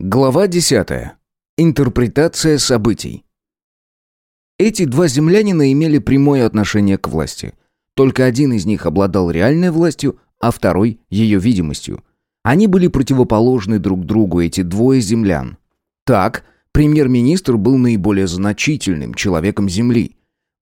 Глава 10. Интерпретация событий. Эти два землянина имели прямое отношение к власти. Только один из них обладал реальной властью, а второй – ее видимостью. Они были противоположны друг другу, эти двое землян. Так, премьер-министр был наиболее значительным человеком Земли,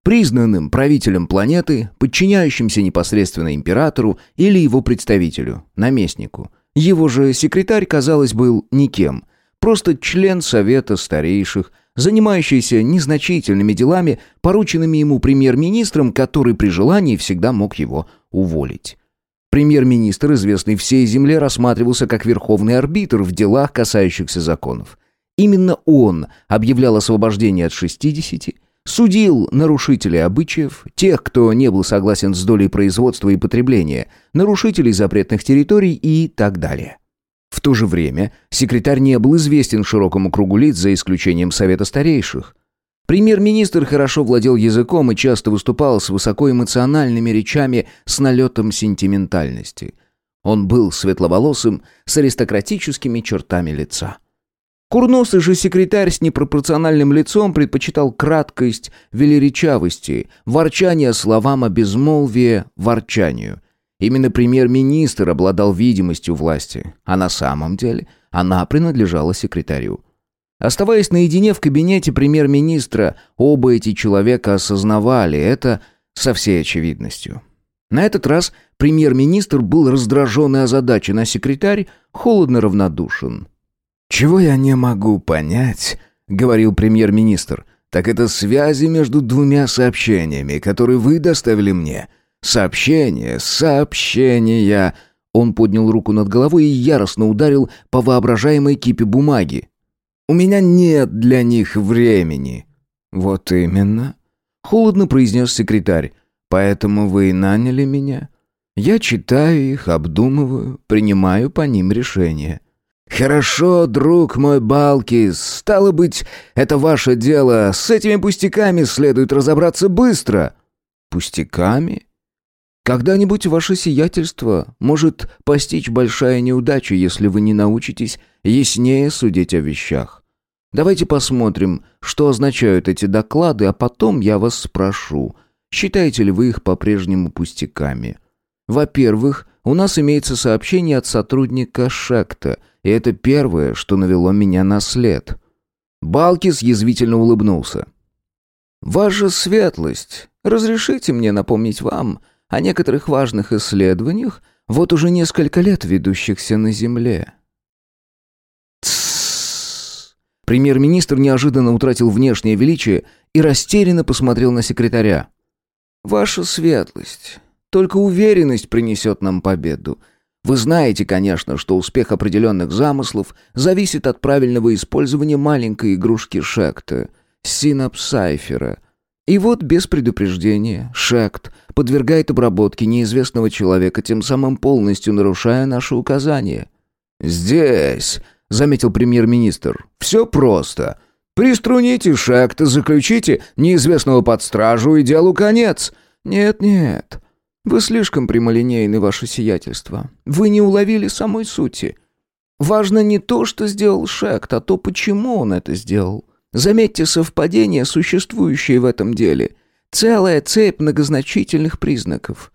признанным правителем планеты, подчиняющимся непосредственно императору или его представителю, наместнику – его же секретарь, казалось, был никем. Просто член совета старейших, занимающийся незначительными делами, порученными ему премьер-министром, который при желании всегда мог его уволить. Премьер-министр, известный всей земле, рассматривался как верховный арбитр в делах, касающихся законов. Именно он объявлял освобождение от 60 Судил нарушителей обычаев, тех, кто не был согласен с долей производства и потребления, нарушителей запретных территорий и так далее. В то же время секретарь не был известен широкому кругу лиц за исключением Совета старейших. Премьер-министр хорошо владел языком и часто выступал с высокоэмоциональными речами с налетом сентиментальности. Он был светловолосым, с аристократическими чертами лица. Курносый же секретарь с непропорциональным лицом предпочитал краткость велеречавости, ворчание словам о безмолвии ворчанию. Именно премьер-министр обладал видимостью власти, а на самом деле она принадлежала секретарю. Оставаясь наедине в кабинете премьер-министра, оба эти человека осознавали это со всей очевидностью. На этот раз премьер-министр был раздражен и озадачен, а секретарь холодно равнодушен. «Чего я не могу понять», — говорил премьер-министр, «так это связи между двумя сообщениями, которые вы доставили мне. Сообщение, сообщения...» Он поднял руку над головой и яростно ударил по воображаемой кипе бумаги. «У меня нет для них времени». «Вот именно», — холодно произнес секретарь. «Поэтому вы и наняли меня. Я читаю их, обдумываю, принимаю по ним решения». «Хорошо, друг мой Балкис, стало быть, это ваше дело, с этими пустяками следует разобраться быстро». «Пустяками?» «Когда-нибудь ваше сиятельство может постичь большая неудача, если вы не научитесь яснее судить о вещах. Давайте посмотрим, что означают эти доклады, а потом я вас спрошу, считаете ли вы их по-прежнему пустяками. Во-первых, у нас имеется сообщение от сотрудника Шекта — и это первое, что навело меня на след. Балкис язвительно улыбнулся. «Ваша светлость, разрешите мне напомнить вам о некоторых важных исследованиях, вот уже несколько лет ведущихся на Земле». Премьер-министр неожиданно утратил внешнее величие и растерянно посмотрел на секретаря. «Ваша светлость, только уверенность принесет нам победу. Вы знаете, конечно, что успех определенных замыслов зависит от правильного использования маленькой игрушки Шекта, синапсайфера. И вот без предупреждения Шект подвергает обработке неизвестного человека, тем самым полностью нарушая наши указания. «Здесь», — заметил премьер-министр, — «все просто. Приструните Шекта, заключите неизвестного под стражу и делу конец». «Нет-нет», вы слишком прямолинейны, ваше сиятельство. Вы не уловили самой сути. Важно не то, что сделал Шект, а то, почему он это сделал. Заметьте совпадения, существующие в этом деле. Целая цепь многозначительных признаков.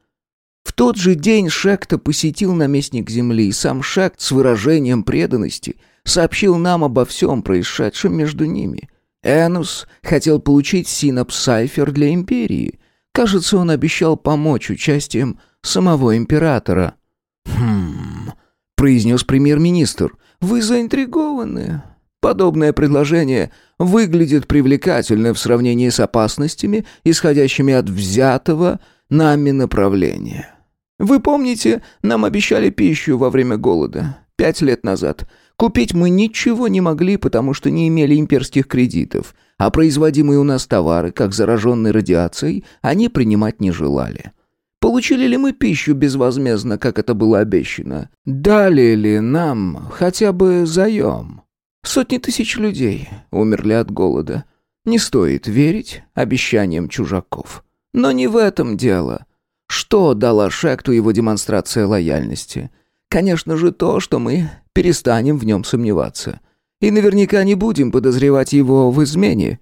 В тот же день Шекта посетил наместник земли, и сам Шект с выражением преданности сообщил нам обо всем происшедшем между ними. Энус хотел получить синапсайфер для империи, Кажется, он обещал помочь участием самого императора. «Хм...» — произнес премьер-министр. «Вы заинтригованы. Подобное предложение выглядит привлекательно в сравнении с опасностями, исходящими от взятого нами направления. Вы помните, нам обещали пищу во время голода, пять лет назад. Купить мы ничего не могли, потому что не имели имперских кредитов, а производимые у нас товары, как зараженные радиацией, они принимать не желали. Получили ли мы пищу безвозмездно, как это было обещано? Дали ли нам хотя бы заем? Сотни тысяч людей умерли от голода. Не стоит верить обещаниям чужаков. Но не в этом дело. Что дала Шекту его демонстрация лояльности? Конечно же то, что мы перестанем в нем сомневаться. И наверняка не будем подозревать его в измене».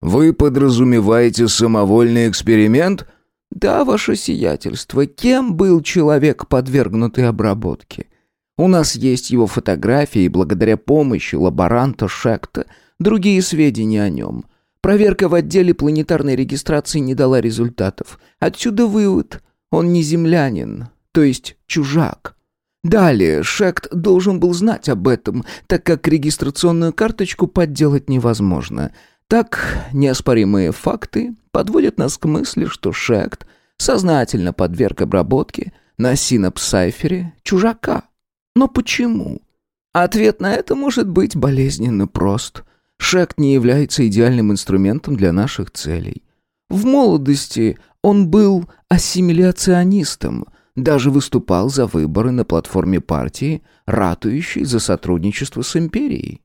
«Вы подразумеваете самовольный эксперимент?» «Да, ваше сиятельство. Кем был человек, подвергнутый обработке? У нас есть его фотографии, и благодаря помощи лаборанта Шекта другие сведения о нем. Проверка в отделе планетарной регистрации не дала результатов. Отсюда вывод. Он не землянин, то есть чужак». Далее, Шект должен был знать об этом, так как регистрационную карточку подделать невозможно. Так, неоспоримые факты подводят нас к мысли, что Шект сознательно подверг обработке на синапсайфере чужака. Но почему? Ответ на это может быть болезненно прост. Шект не является идеальным инструментом для наших целей. В молодости он был ассимиляционистом – даже выступал за выборы на платформе партии, ратующей за сотрудничество с империей.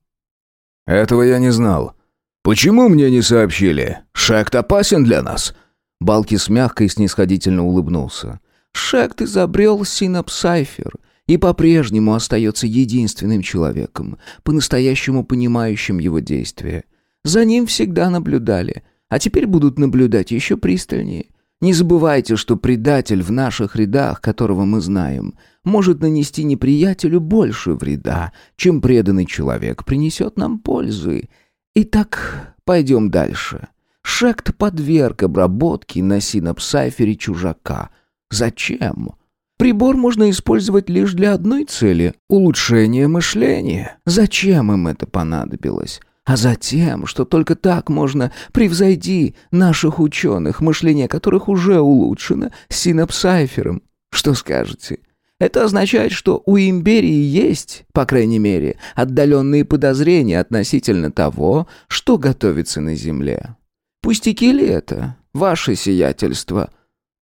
«Этого я не знал. Почему мне не сообщили? Шект опасен для нас?» Балкис мягко и снисходительно улыбнулся. «Шект изобрел синапсайфер и по-прежнему остается единственным человеком, по-настоящему понимающим его действия. За ним всегда наблюдали, а теперь будут наблюдать еще пристальнее. Не забывайте, что предатель в наших рядах, которого мы знаем, может нанести неприятелю больше вреда, чем преданный человек принесет нам пользы. Итак, пойдем дальше. Шект подверг обработке на синапсайфере чужака. Зачем? Прибор можно использовать лишь для одной цели — улучшения мышления. Зачем им это понадобилось? А затем, что только так можно превзойти наших ученых, мышление которых уже улучшено синапсайфером. Что скажете? Это означает, что у империи есть, по крайней мере, отдаленные подозрения относительно того, что готовится на Земле. Пустяки ли это, ваше сиятельство?»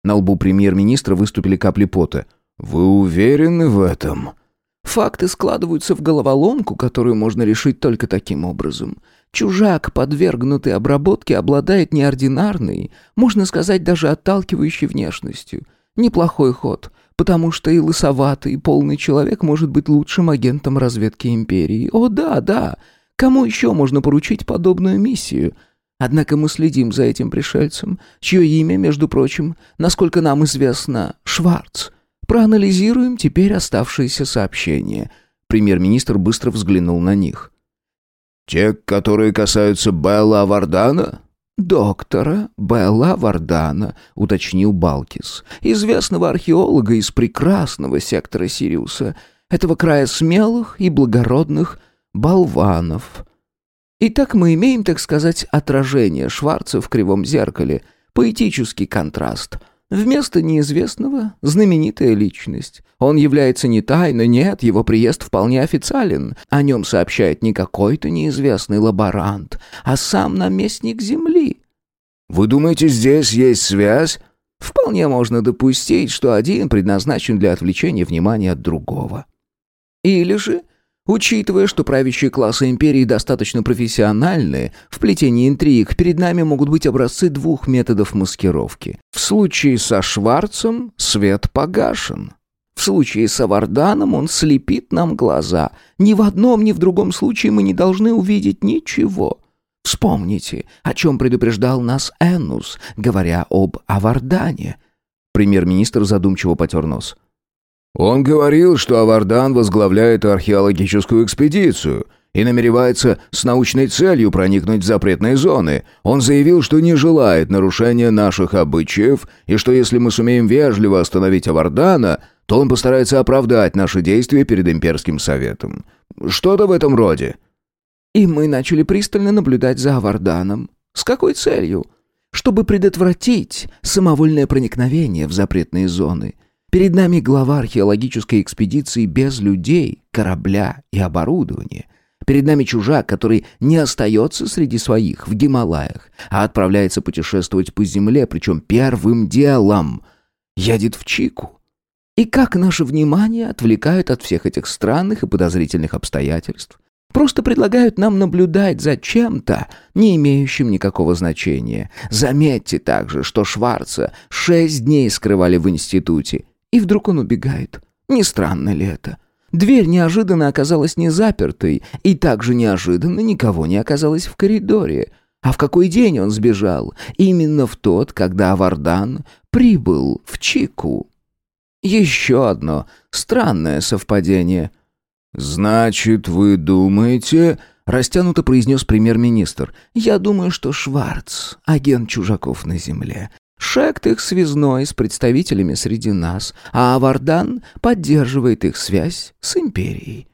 На лбу премьер-министра выступили капли пота. «Вы уверены в этом?» Факты складываются в головоломку, которую можно решить только таким образом. Чужак, подвергнутый обработке, обладает неординарной, можно сказать, даже отталкивающей внешностью. Неплохой ход, потому что и лысоватый, и полный человек может быть лучшим агентом разведки империи. О да, да, кому еще можно поручить подобную миссию? Однако мы следим за этим пришельцем, чье имя, между прочим, насколько нам известно, Шварц – Проанализируем теперь оставшиеся сообщения. Премьер-министр быстро взглянул на них. «Те, которые касаются Белла Вардана?» «Доктора Белла Вардана», — уточнил Балкис, известного археолога из прекрасного сектора Сириуса, этого края смелых и благородных болванов. Итак, мы имеем, так сказать, отражение Шварца в кривом зеркале, поэтический контраст — Вместо неизвестного – знаменитая личность. Он является не тайной, нет, его приезд вполне официален. О нем сообщает не какой-то неизвестный лаборант, а сам наместник Земли. «Вы думаете, здесь есть связь?» Вполне можно допустить, что один предназначен для отвлечения внимания от другого. Или же Учитывая, что правящие классы империи достаточно профессиональные, в плетении интриг перед нами могут быть образцы двух методов маскировки. В случае со Шварцем свет погашен. В случае с Аварданом он слепит нам глаза. Ни в одном, ни в другом случае мы не должны увидеть ничего. Вспомните, о чем предупреждал нас Эннус, говоря об Авардане. Премьер-министр задумчиво потер нос. Он говорил, что Авардан возглавляет археологическую экспедицию и намеревается с научной целью проникнуть в запретные зоны. Он заявил, что не желает нарушения наших обычаев и что если мы сумеем вежливо остановить Авардана, то он постарается оправдать наши действия перед имперским советом. Что-то в этом роде. И мы начали пристально наблюдать за Аварданом. С какой целью? Чтобы предотвратить самовольное проникновение в запретные зоны – Перед нами глава археологической экспедиции без людей, корабля и оборудования. Перед нами чужак, который не остается среди своих в Гималаях, а отправляется путешествовать по земле, причем первым делом едет в Чику. И как наше внимание отвлекают от всех этих странных и подозрительных обстоятельств. Просто предлагают нам наблюдать за чем-то, не имеющим никакого значения. Заметьте также, что Шварца шесть дней скрывали в институте, и вдруг он убегает. Не странно ли это? Дверь неожиданно оказалась не запертой, и также неожиданно никого не оказалось в коридоре. А в какой день он сбежал? Именно в тот, когда Авардан прибыл в Чику. Еще одно странное совпадение. «Значит, вы думаете...» — растянуто произнес премьер-министр. «Я думаю, что Шварц — агент чужаков на земле. Шект их связной с представителями среди нас, а Авардан поддерживает их связь с империей.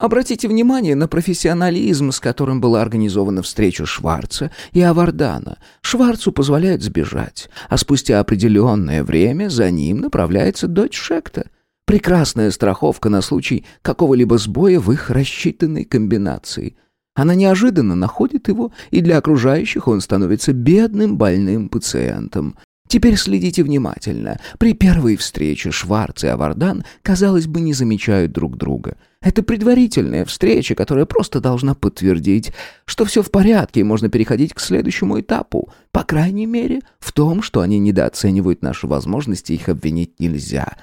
Обратите внимание на профессионализм, с которым была организована встреча Шварца и Авардана. Шварцу позволяют сбежать, а спустя определенное время за ним направляется дочь Шекта. Прекрасная страховка на случай какого-либо сбоя в их рассчитанной комбинации. Она неожиданно находит его, и для окружающих он становится бедным больным пациентом. Теперь следите внимательно. При первой встрече Шварц и Авардан, казалось бы, не замечают друг друга. Это предварительная встреча, которая просто должна подтвердить, что все в порядке и можно переходить к следующему этапу. По крайней мере, в том, что они недооценивают наши возможности, их обвинить нельзя.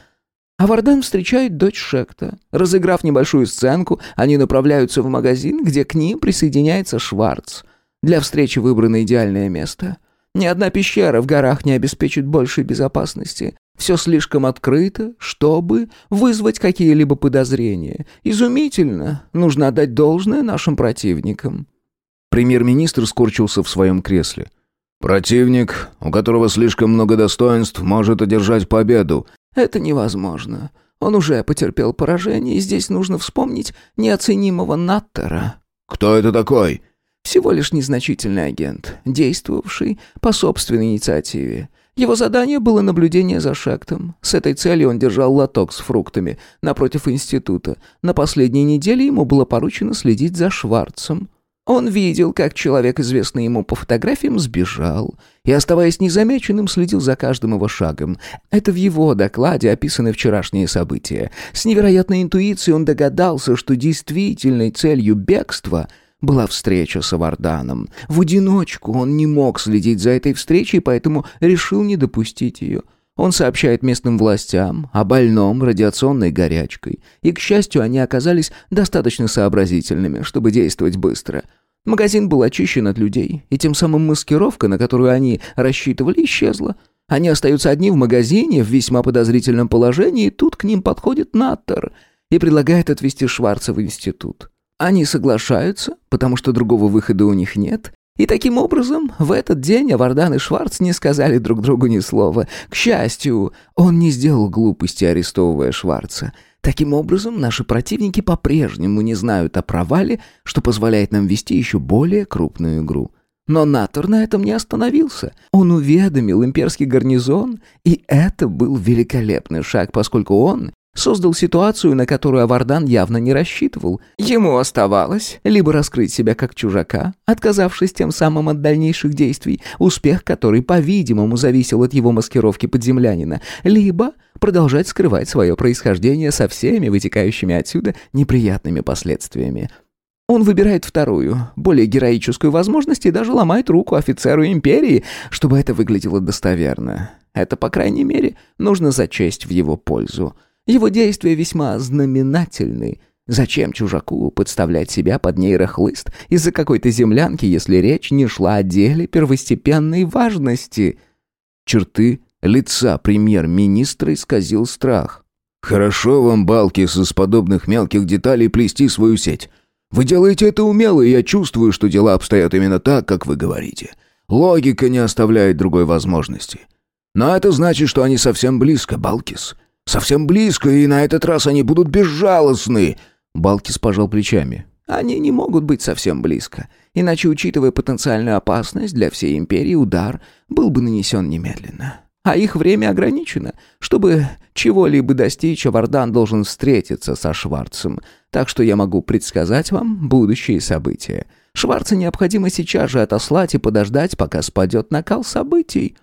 А Вардан встречает дочь Шекта. Разыграв небольшую сценку, они направляются в магазин, где к ним присоединяется Шварц. Для встречи выбрано идеальное место. Ни одна пещера в горах не обеспечит большей безопасности. Все слишком открыто, чтобы вызвать какие-либо подозрения. Изумительно. Нужно отдать должное нашим противникам. Премьер-министр скорчился в своем кресле. «Противник, у которого слишком много достоинств, может одержать победу. Это невозможно. Он уже потерпел поражение, и здесь нужно вспомнить неоценимого Наттера. Кто это такой? Всего лишь незначительный агент, действовавший по собственной инициативе. Его задание было наблюдение за Шектом. С этой целью он держал лоток с фруктами напротив института. На последней неделе ему было поручено следить за Шварцем. Он видел, как человек, известный ему по фотографиям, сбежал и, оставаясь незамеченным, следил за каждым его шагом. Это в его докладе описаны вчерашние события. С невероятной интуицией он догадался, что действительной целью бегства была встреча с Аварданом. В одиночку он не мог следить за этой встречей, поэтому решил не допустить ее. Он сообщает местным властям о больном радиационной горячкой, и, к счастью, они оказались достаточно сообразительными, чтобы действовать быстро. Магазин был очищен от людей, и тем самым маскировка, на которую они рассчитывали, исчезла. Они остаются одни в магазине в весьма подозрительном положении, и тут к ним подходит Наттер и предлагает отвезти Шварца в институт. Они соглашаются, потому что другого выхода у них нет, и таким образом, в этот день Авардан и Шварц не сказали друг другу ни слова. К счастью, он не сделал глупости, арестовывая Шварца. Таким образом, наши противники по-прежнему не знают о провале, что позволяет нам вести еще более крупную игру. Но Натор на этом не остановился. Он уведомил имперский гарнизон, и это был великолепный шаг, поскольку он Создал ситуацию, на которую Авардан явно не рассчитывал. Ему оставалось либо раскрыть себя как чужака, отказавшись тем самым от дальнейших действий, успех который, по-видимому, зависел от его маскировки подземлянина, либо продолжать скрывать свое происхождение со всеми вытекающими отсюда неприятными последствиями. Он выбирает вторую, более героическую возможность и даже ломает руку офицеру империи, чтобы это выглядело достоверно. Это, по крайней мере, нужно зачесть в его пользу. Его действия весьма знаменательны. Зачем чужаку подставлять себя под нейрохлыст из-за какой-то землянки, если речь не шла о деле первостепенной важности? Черты лица премьер-министра исказил страх. «Хорошо вам, Балкис, из подобных мелких деталей плести свою сеть. Вы делаете это умело, и я чувствую, что дела обстоят именно так, как вы говорите. Логика не оставляет другой возможности. Но это значит, что они совсем близко, Балкис. Совсем близко, и на этот раз они будут безжалостны!» Балкис пожал плечами. «Они не могут быть совсем близко. Иначе, учитывая потенциальную опасность для всей империи, удар был бы нанесен немедленно. А их время ограничено. Чтобы чего-либо достичь, Авардан должен встретиться со Шварцем. Так что я могу предсказать вам будущие события. Шварца необходимо сейчас же отослать и подождать, пока спадет накал событий».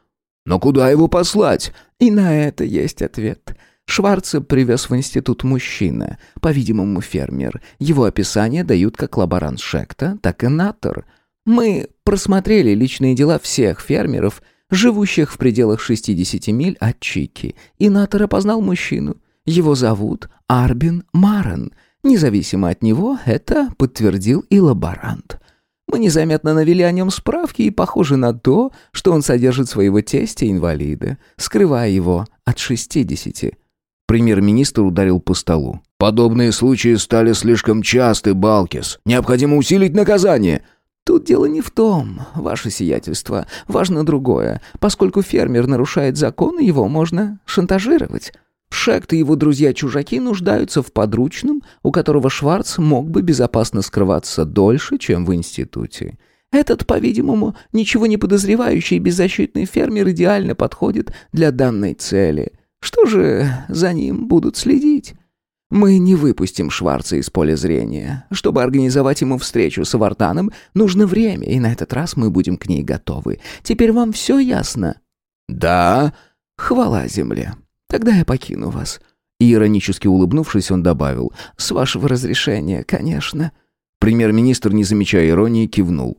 «Но куда его послать?» «И на это есть ответ. Шварца привез в институт мужчина, по-видимому, фермер. Его описания дают как лаборант Шекта, так и Натор. Мы просмотрели личные дела всех фермеров, живущих в пределах 60 миль от Чики, и Натор опознал мужчину. Его зовут Арбин Марен. Независимо от него, это подтвердил и лаборант. Мы незаметно навели о нем справки и похоже на то, что он содержит своего тестя-инвалида, скрывая его от шестидесяти. Премьер-министр ударил по столу. «Подобные случаи стали слишком часты, Балкис. Необходимо усилить наказание». «Тут дело не в том, ваше сиятельство. Важно другое. Поскольку фермер нарушает закон, его можно шантажировать». Шект и его друзья-чужаки нуждаются в подручном, у которого Шварц мог бы безопасно скрываться дольше, чем в институте. Этот, по-видимому, ничего не подозревающий беззащитный фермер идеально подходит для данной цели. Что же за ним будут следить? Мы не выпустим Шварца из поля зрения. Чтобы организовать ему встречу с Авартаном, нужно время, и на этот раз мы будем к ней готовы. Теперь вам все ясно?» «Да». «Хвала земле. Тогда я покину вас». И иронически улыбнувшись, он добавил, «С вашего разрешения, конечно». Премьер-министр, не замечая иронии, кивнул.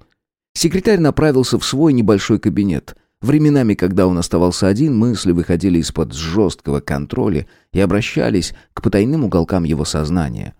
Секретарь направился в свой небольшой кабинет – Временами, когда он оставался один, мысли выходили из-под жесткого контроля и обращались к потайным уголкам его сознания.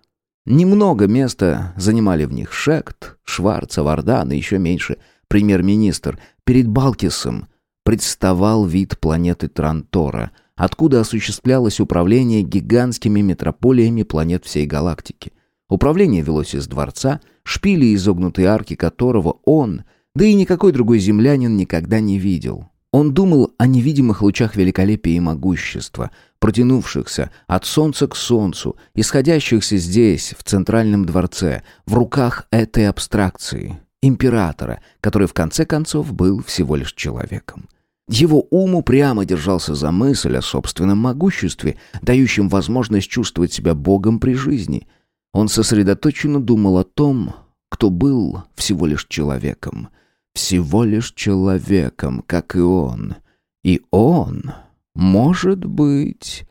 Немного места занимали в них Шект, Шварц, Авардан и еще меньше премьер-министр. Перед Балкисом представал вид планеты Трантора, откуда осуществлялось управление гигантскими метрополиями планет всей галактики. Управление велось из дворца, шпили и изогнутые арки которого он – да и никакой другой землянин никогда не видел. Он думал о невидимых лучах великолепия и могущества, протянувшихся от солнца к солнцу, исходящихся здесь, в центральном дворце, в руках этой абстракции, императора, который в конце концов был всего лишь человеком. Его ум упрямо держался за мысль о собственном могуществе, дающем возможность чувствовать себя богом при жизни. Он сосредоточенно думал о том, кто был всего лишь человеком — всего лишь человеком, как и он. И он, может быть,